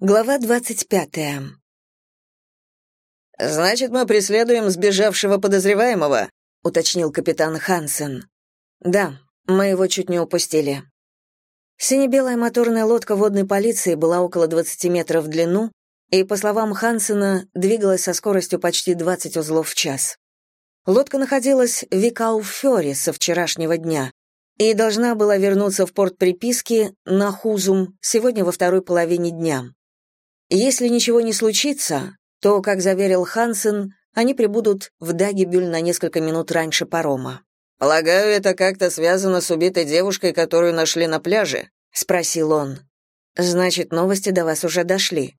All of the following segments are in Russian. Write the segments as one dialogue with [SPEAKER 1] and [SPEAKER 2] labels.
[SPEAKER 1] Глава двадцать пятая.
[SPEAKER 2] «Значит, мы преследуем сбежавшего подозреваемого», — уточнил капитан Хансен.
[SPEAKER 1] «Да, мы его чуть не упустили». Сине-белая моторная лодка водной полиции была около 20 метров в длину и, по словам Хансена, двигалась со скоростью почти 20 узлов в час. Лодка находилась в Викауфёре со вчерашнего дня и должна была вернуться в порт приписки на Хузум сегодня во второй половине дня. Если ничего не случится, то, как заверил Хансен, они прибудут в Дагибюль на несколько минут раньше парома.
[SPEAKER 2] «Полагаю, это как-то связано с убитой девушкой, которую нашли на пляже?»
[SPEAKER 1] — спросил он. «Значит, новости до вас уже дошли».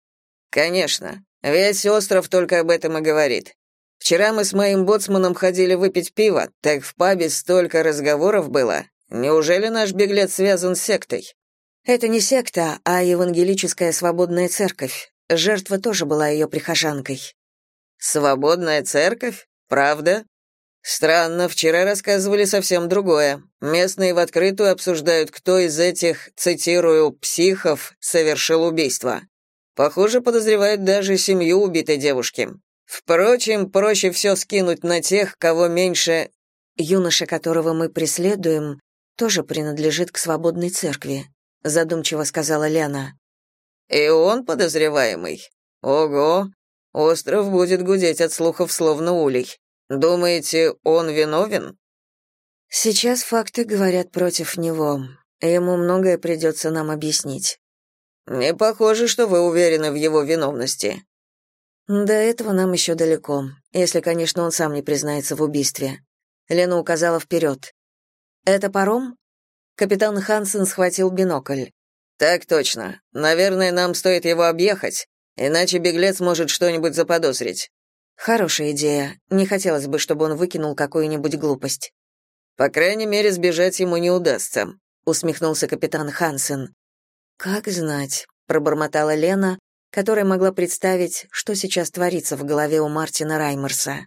[SPEAKER 2] «Конечно. Весь остров только об этом и говорит. Вчера мы с моим боцманом ходили выпить пиво, так в пабе столько разговоров было. Неужели наш беглец связан с сектой?»
[SPEAKER 1] Это не секта, а евангелическая свободная церковь. Жертва тоже была ее прихожанкой.
[SPEAKER 2] Свободная церковь? Правда? Странно, вчера рассказывали совсем другое. Местные в открытую обсуждают, кто из этих, цитирую, психов совершил убийство. Похоже, подозревают даже семью убитой девушки. Впрочем, проще все скинуть на тех, кого меньше...
[SPEAKER 1] Юноша, которого мы преследуем, тоже принадлежит к свободной церкви, задумчиво сказала Лена.
[SPEAKER 2] И он подозреваемый. Ого, остров будет гудеть от слухов словно улей. Думаете, он виновен?
[SPEAKER 1] Сейчас факты говорят против него. Ему многое придется нам объяснить.
[SPEAKER 2] Не похоже, что вы уверены в его виновности.
[SPEAKER 1] До этого нам еще далеко, если, конечно, он сам не признается в убийстве. Лена указала вперед. «Это паром?» Капитан Хансен схватил бинокль.
[SPEAKER 2] Так точно. Наверное, нам стоит его объехать, иначе беглец может что-нибудь заподозрить.
[SPEAKER 1] Хорошая идея. Не хотелось бы, чтобы он выкинул какую-нибудь глупость.
[SPEAKER 2] По крайней мере, сбежать ему не удастся,
[SPEAKER 1] усмехнулся капитан Хансен. Как знать, пробормотала Лена, которая могла представить, что сейчас творится в голове у Мартина Раймерса.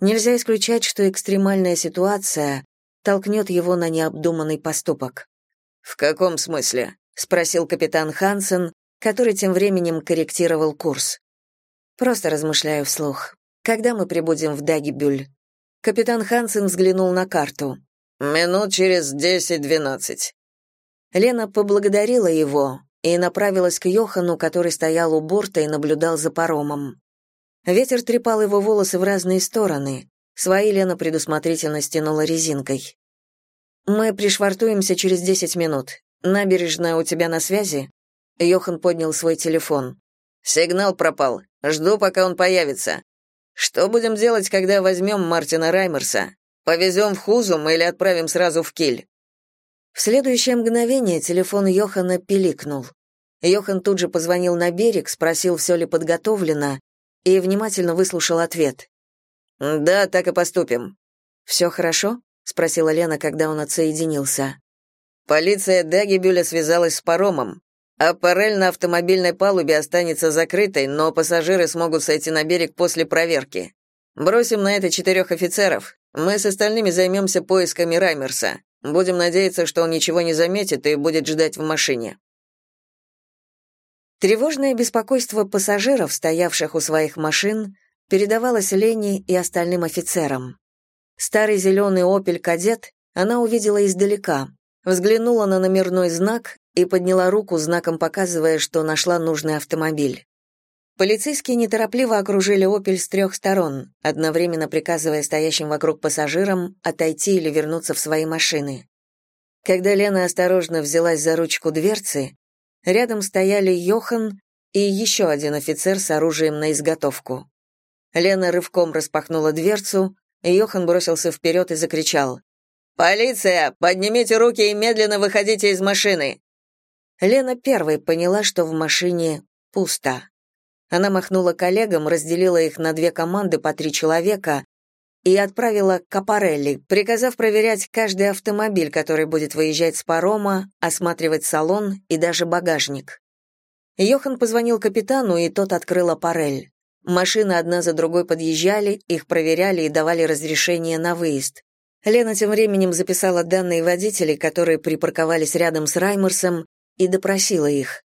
[SPEAKER 1] Нельзя исключать, что экстремальная ситуация толкнет его на необдуманный поступок.
[SPEAKER 2] В каком смысле?
[SPEAKER 1] спросил капитан Хансен, который тем временем корректировал курс. Просто размышляю вслух. Когда мы прибудем в Дагибюль? Капитан Хансен взглянул на карту.
[SPEAKER 2] Минут через десять-двенадцать.
[SPEAKER 1] Лена поблагодарила его и направилась к Йохану, который стоял у борта и наблюдал за паромом. Ветер трепал его волосы в разные стороны. Свои Лена предусмотрительно стянула резинкой. «Мы пришвартуемся через десять минут. Набережная у тебя на связи?» Йохан поднял свой телефон.
[SPEAKER 2] «Сигнал пропал. Жду, пока он появится. Что будем делать, когда возьмем Мартина Раймерса? Повезем в Хузум или отправим сразу в Киль?»
[SPEAKER 1] В следующее мгновение телефон Йохана пиликнул. Йохан тут же позвонил на берег, спросил, все ли подготовлено, и внимательно выслушал ответ.
[SPEAKER 2] «Да, так и поступим».
[SPEAKER 1] «Все хорошо?» — спросила Лена, когда он отсоединился.
[SPEAKER 2] «Полиция Дагибюля связалась с паромом. Аппарель на автомобильной палубе останется закрытой, но пассажиры смогут сойти на берег после проверки. Бросим на это четырех офицеров. Мы с остальными займемся поисками Раймерса. Будем надеяться, что он ничего не заметит и будет ждать в машине».
[SPEAKER 1] Тревожное беспокойство пассажиров, стоявших у своих машин, передавалась Лене и остальным офицерам. Старый зеленый «Опель Кадет» она увидела издалека, взглянула на номерной знак и подняла руку, знаком показывая, что нашла нужный автомобиль. Полицейские неторопливо окружили «Опель» с трех сторон, одновременно приказывая стоящим вокруг пассажирам отойти или вернуться в свои машины. Когда Лена осторожно взялась за ручку дверцы, рядом стояли Йохан и еще один офицер с оружием на изготовку. Лена рывком распахнула дверцу, и Йохан бросился вперед и закричал. «Полиция! Поднимите руки и медленно выходите из машины!» Лена первой поняла, что в машине пусто. Она махнула коллегам, разделила их на две команды по три человека и отправила к Капарелли, приказав проверять каждый автомобиль, который будет выезжать с парома, осматривать салон и даже багажник. Йохан позвонил капитану, и тот открыл аппарель. Машины одна за другой подъезжали, их проверяли и давали разрешение на выезд. Лена тем временем записала данные водителей, которые припарковались рядом с Раймерсом, и допросила их.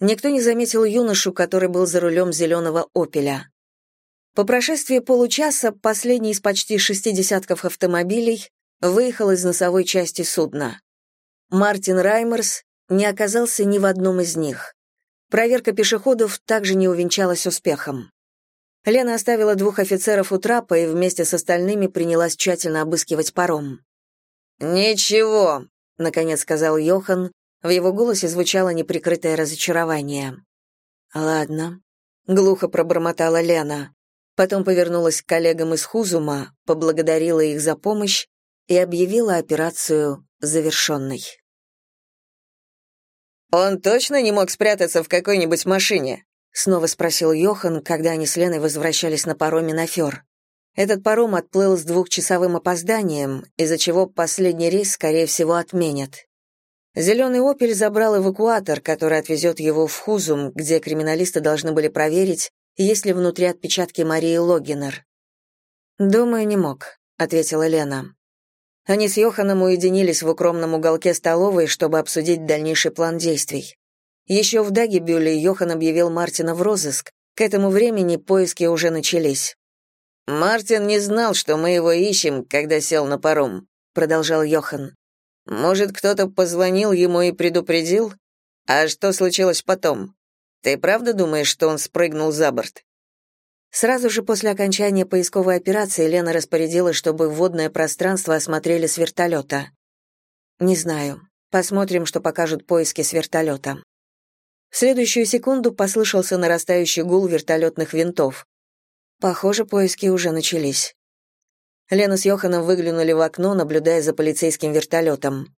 [SPEAKER 1] Никто не заметил юношу, который был за рулем зеленого «Опеля». По прошествии получаса последний из почти шести десятков автомобилей выехал из носовой части судна. Мартин Раймерс не оказался ни в одном из них. Проверка пешеходов также не увенчалась успехом. Лена оставила двух офицеров у трапа и вместе с остальными принялась тщательно обыскивать паром.
[SPEAKER 2] «Ничего», — наконец сказал
[SPEAKER 1] Йохан, в его голосе звучало неприкрытое разочарование. «Ладно», — глухо пробормотала Лена. Потом повернулась к коллегам из Хузума, поблагодарила их за помощь и объявила операцию завершенной.
[SPEAKER 2] «Он точно не мог спрятаться в какой-нибудь машине?»
[SPEAKER 1] Снова спросил Йохан, когда они с Леной возвращались на пароме на Фёр. Этот паром отплыл с двухчасовым опозданием, из-за чего последний рейс, скорее всего, отменят. Зеленый «Опель» забрал эвакуатор, который отвезет его в Хузум, где криминалисты должны были проверить, есть ли внутри отпечатки Марии Логинер. «Думаю, не мог», — ответила Лена. Они с Йоханом уединились в укромном уголке столовой, чтобы обсудить дальнейший план действий. Еще в Дагибюле Йохан объявил Мартина в розыск. К этому времени поиски уже начались.
[SPEAKER 2] «Мартин не знал, что мы его ищем, когда сел на паром», — продолжал Йохан. «Может, кто-то позвонил ему и предупредил? А что случилось потом? Ты правда думаешь, что он спрыгнул за борт?»
[SPEAKER 1] Сразу же после окончания поисковой операции Лена распорядилась, чтобы водное пространство осмотрели с вертолета. «Не знаю. Посмотрим, что покажут поиски с вертолета». В следующую секунду послышался нарастающий гул вертолетных винтов. Похоже, поиски уже начались. Лена с Йоханом выглянули в окно, наблюдая за полицейским вертолетом.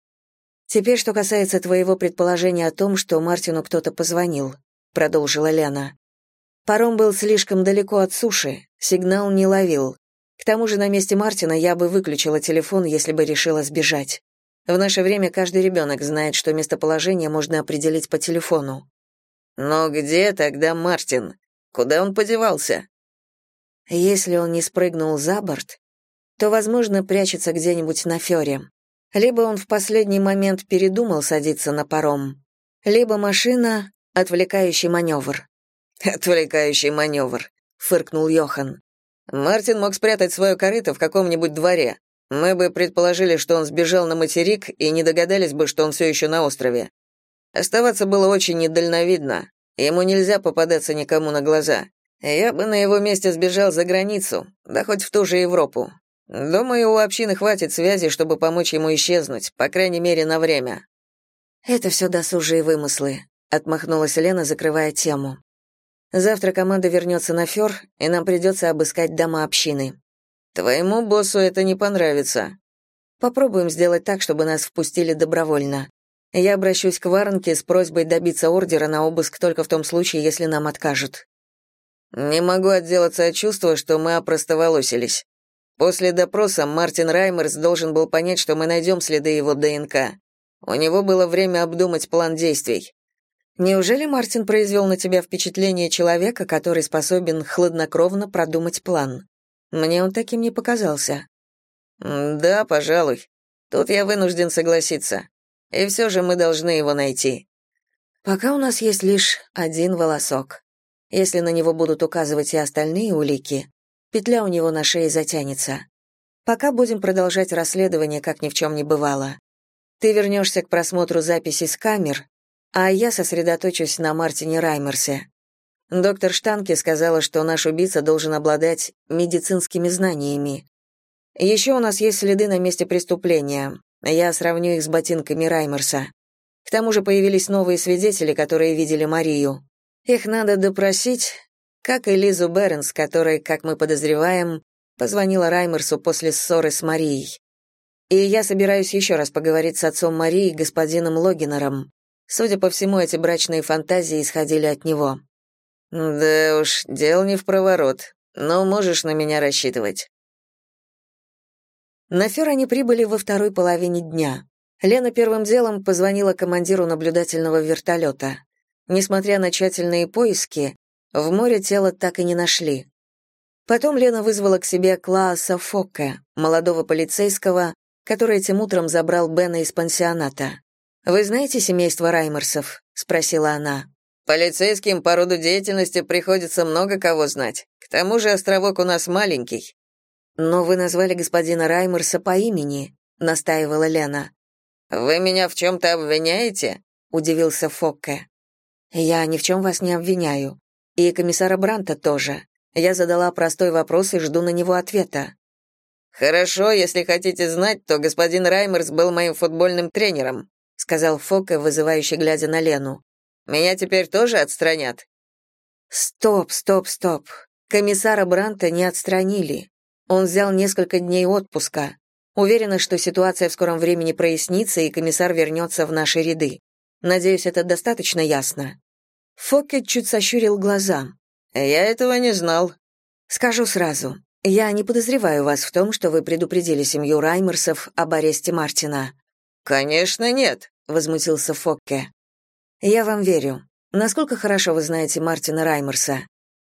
[SPEAKER 1] «Теперь, что касается твоего предположения о том, что Мартину кто-то позвонил», — продолжила Лена. «Паром был слишком далеко от суши, сигнал не ловил. К тому же на месте Мартина я бы выключила телефон, если бы решила сбежать. В наше время каждый ребенок знает, что местоположение можно определить по телефону.
[SPEAKER 2] Но где тогда Мартин? Куда он подевался?
[SPEAKER 1] Если он не спрыгнул за борт, то, возможно, прячется где-нибудь на фёре. Либо он в последний момент передумал садиться на паром, либо машина — отвлекающий маневр.
[SPEAKER 2] «Отвлекающий маневр», — фыркнул Йохан. «Мартин мог спрятать свое корыто в каком-нибудь дворе. Мы бы предположили, что он сбежал на материк и не догадались бы, что он все еще на острове. Оставаться было очень недальновидно. Ему нельзя попадаться никому на глаза. Я бы на его месте сбежал за границу, да хоть в ту же Европу. Думаю, у общины хватит связи, чтобы помочь ему исчезнуть, по крайней мере, на время.
[SPEAKER 1] Это все досужие вымыслы, отмахнулась Лена, закрывая тему. Завтра команда вернется на Фёр, и нам придется обыскать дома общины.
[SPEAKER 2] Твоему боссу это не понравится.
[SPEAKER 1] Попробуем сделать так, чтобы нас впустили добровольно. Я обращусь к Варнке с просьбой добиться ордера на обыск только в том случае, если нам откажут.
[SPEAKER 2] Не могу отделаться от чувства, что мы опростоволосились. После допроса Мартин Раймерс должен был понять, что мы найдем следы его ДНК. У него было время обдумать план действий.
[SPEAKER 1] Неужели Мартин произвел на тебя впечатление человека, который способен хладнокровно продумать план? Мне он таким не показался.
[SPEAKER 2] Да, пожалуй. Тут я вынужден согласиться. И все же мы должны его найти.
[SPEAKER 1] Пока у нас есть лишь один волосок. Если на него будут указывать и остальные улики, петля у него на шее затянется. Пока будем продолжать расследование, как ни в чем не бывало. Ты вернешься к просмотру записей с камер, а я сосредоточусь на Мартине Раймерсе. Доктор Штанке сказала, что наш убийца должен обладать медицинскими знаниями. Еще у нас есть следы на месте преступления, я сравню их с ботинками Раймерса. К тому же появились новые свидетели, которые видели Марию. Их надо допросить, как и Лизу Бернс, которая, как мы подозреваем, позвонила Раймерсу после ссоры с Марией. И я собираюсь еще раз поговорить с отцом Марии, господином Логинером. Судя по всему, эти брачные фантазии исходили от него.
[SPEAKER 2] Да уж, дел не в проворот, но можешь на меня рассчитывать.
[SPEAKER 1] На Фер они прибыли во второй половине дня. Лена первым делом позвонила командиру наблюдательного вертолета. Несмотря на тщательные поиски, в море тело так и не нашли. Потом Лена вызвала к себе Клааса Фокке, молодого полицейского, который этим утром забрал Бена из пансионата. «Вы знаете семейство Раймерсов?» — спросила она.
[SPEAKER 2] Полицейским по роду деятельности приходится много кого знать. К тому же островок у нас маленький.
[SPEAKER 1] Но вы назвали господина Раймерса по имени, настаивала Лена.
[SPEAKER 2] Вы меня в чем-то обвиняете? удивился Фокке.
[SPEAKER 1] Я ни в чем вас не обвиняю. И комиссара Бранта тоже. Я задала простой вопрос и жду на него ответа.
[SPEAKER 2] Хорошо, если хотите знать, то господин Раймерс был моим футбольным тренером, сказал Фока, вызывающе глядя на Лену. Меня теперь тоже отстранят.
[SPEAKER 1] Стоп, стоп, стоп. Комиссара Бранта не отстранили. Он взял несколько дней отпуска. Уверена, что ситуация в скором времени прояснится, и комиссар вернется в наши ряды. Надеюсь, это достаточно ясно. Фокет чуть сощурил глаза.
[SPEAKER 2] Я этого не знал.
[SPEAKER 1] Скажу сразу. Я не подозреваю вас в том, что вы предупредили семью Раймерсов об аресте Мартина.
[SPEAKER 2] Конечно, нет, возмутился Фокке.
[SPEAKER 1] Я вам верю. Насколько хорошо вы знаете Мартина Раймерса?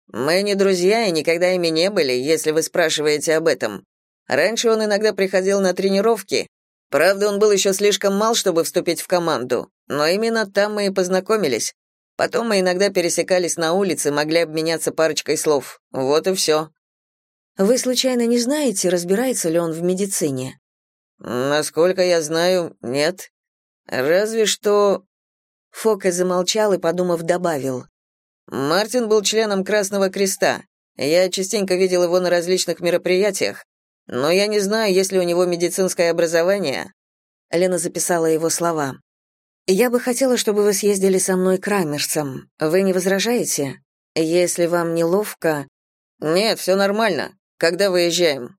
[SPEAKER 2] Мы не друзья и никогда ими не были, если вы спрашиваете об этом. Раньше он иногда приходил на тренировки. Правда, он был еще слишком мал, чтобы вступить в команду, но именно там мы и познакомились. Потом мы иногда пересекались на улице, могли обменяться парочкой слов. Вот и все.
[SPEAKER 1] Вы случайно не знаете, разбирается ли он в медицине?
[SPEAKER 2] Насколько я знаю, нет. Разве что
[SPEAKER 1] Фока замолчал и, подумав, добавил:
[SPEAKER 2] Мартин был членом Красного Креста. Я частенько видел его на различных мероприятиях, но я не знаю, есть ли у него медицинское образование.
[SPEAKER 1] Лена записала его слова. Я бы хотела, чтобы вы съездили со мной к Рамерсам. Вы не возражаете? Если вам неловко...
[SPEAKER 2] Нет, все нормально. Когда выезжаем?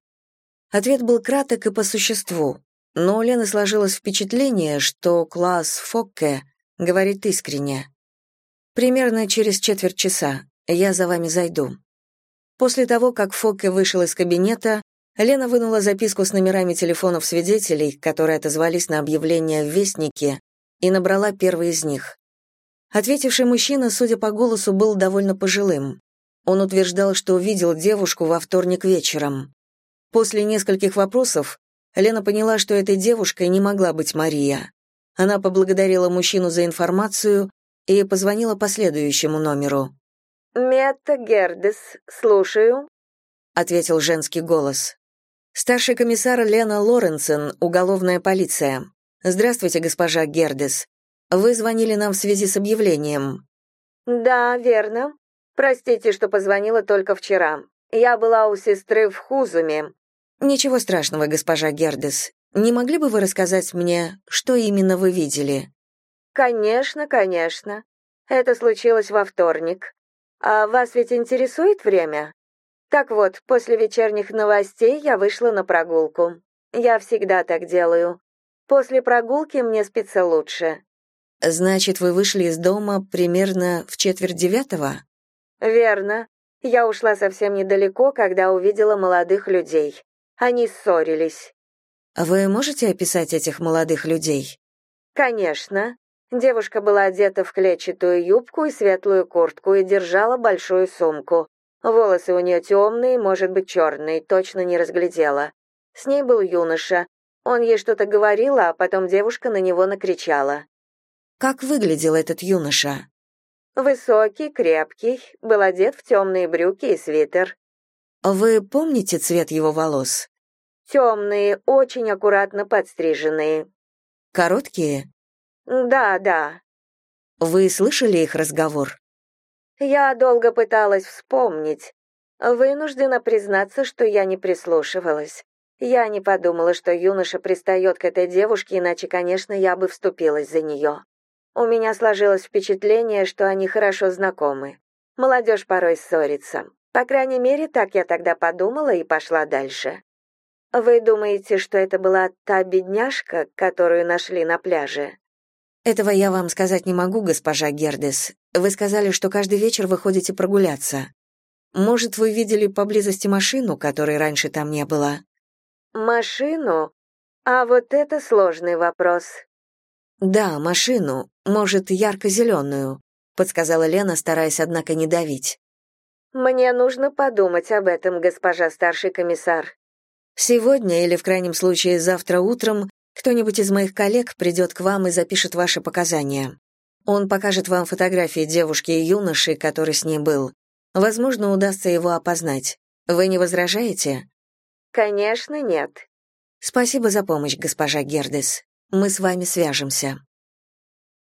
[SPEAKER 1] Ответ был краток и по существу. Но у Лены сложилось впечатление, что класс Фокке говорит искренне. Примерно через четверть часа. Я за вами зайду. После того, как Фокке вышел из кабинета, Лена вынула записку с номерами телефонов свидетелей, которые отозвались на объявление в Вестнике, и набрала первый из них. Ответивший мужчина, судя по голосу, был довольно пожилым. Он утверждал, что увидел девушку во вторник вечером. После нескольких вопросов Лена поняла, что этой девушкой не могла быть Мария. Она поблагодарила мужчину за информацию и позвонила по следующему номеру.
[SPEAKER 3] «Метта Гердес, слушаю», —
[SPEAKER 1] ответил женский голос. «Старший комиссар Лена Лоренсен, уголовная полиция. «Здравствуйте, госпожа Гердес. Вы звонили нам в связи с объявлением».
[SPEAKER 3] «Да, верно. Простите, что позвонила только вчера. Я была у сестры в Хузуме».
[SPEAKER 1] «Ничего страшного, госпожа Гердес. Не могли бы вы рассказать мне, что именно вы видели?»
[SPEAKER 3] «Конечно, конечно. Это случилось во вторник. А вас ведь интересует время?» Так вот, после вечерних новостей я вышла на прогулку. Я всегда так делаю. После прогулки мне спится лучше.
[SPEAKER 1] Значит, вы вышли из дома примерно в четверть девятого?
[SPEAKER 3] Верно. Я ушла совсем недалеко, когда увидела молодых людей. Они ссорились.
[SPEAKER 1] Вы можете описать этих молодых людей?
[SPEAKER 3] Конечно. Девушка была одета в клетчатую юбку и светлую куртку и держала большую сумку. Волосы у нее темные, может быть, черные, точно не разглядела. С ней был юноша, он ей что-то говорил, а потом девушка на него накричала.
[SPEAKER 1] Как выглядел этот юноша?
[SPEAKER 3] Высокий, крепкий, был одет в темные брюки и свитер.
[SPEAKER 1] Вы помните цвет его волос?
[SPEAKER 3] Темные, очень аккуратно подстриженные.
[SPEAKER 1] Короткие?
[SPEAKER 3] Да, да.
[SPEAKER 1] Вы слышали их разговор?
[SPEAKER 3] Я долго пыталась вспомнить. Вынуждена признаться, что я не прислушивалась. Я не подумала, что юноша пристает к этой девушке, иначе, конечно, я бы вступилась за нее. У меня сложилось впечатление, что они хорошо знакомы. Молодежь порой ссорится. По крайней мере, так я тогда подумала и пошла дальше. Вы думаете, что это была та бедняжка, которую нашли на пляже?
[SPEAKER 1] Этого я вам сказать не могу, госпожа Гердес. Вы сказали, что каждый вечер вы ходите прогуляться. Может, вы видели поблизости машину, которой раньше там не было?
[SPEAKER 3] Машину? А вот это сложный вопрос.
[SPEAKER 1] Да, машину, может, ярко-зеленую», — подсказала Лена, стараясь, однако, не давить.
[SPEAKER 3] Мне нужно подумать об этом, госпожа старший комиссар.
[SPEAKER 1] Сегодня или в крайнем случае завтра утром кто-нибудь из моих коллег придет к вам и запишет ваши показания. Он покажет вам фотографии девушки и юноши, который с ней был. Возможно, удастся его опознать. Вы не возражаете?
[SPEAKER 3] Конечно, нет.
[SPEAKER 1] Спасибо за помощь, госпожа Гердес. Мы с вами свяжемся.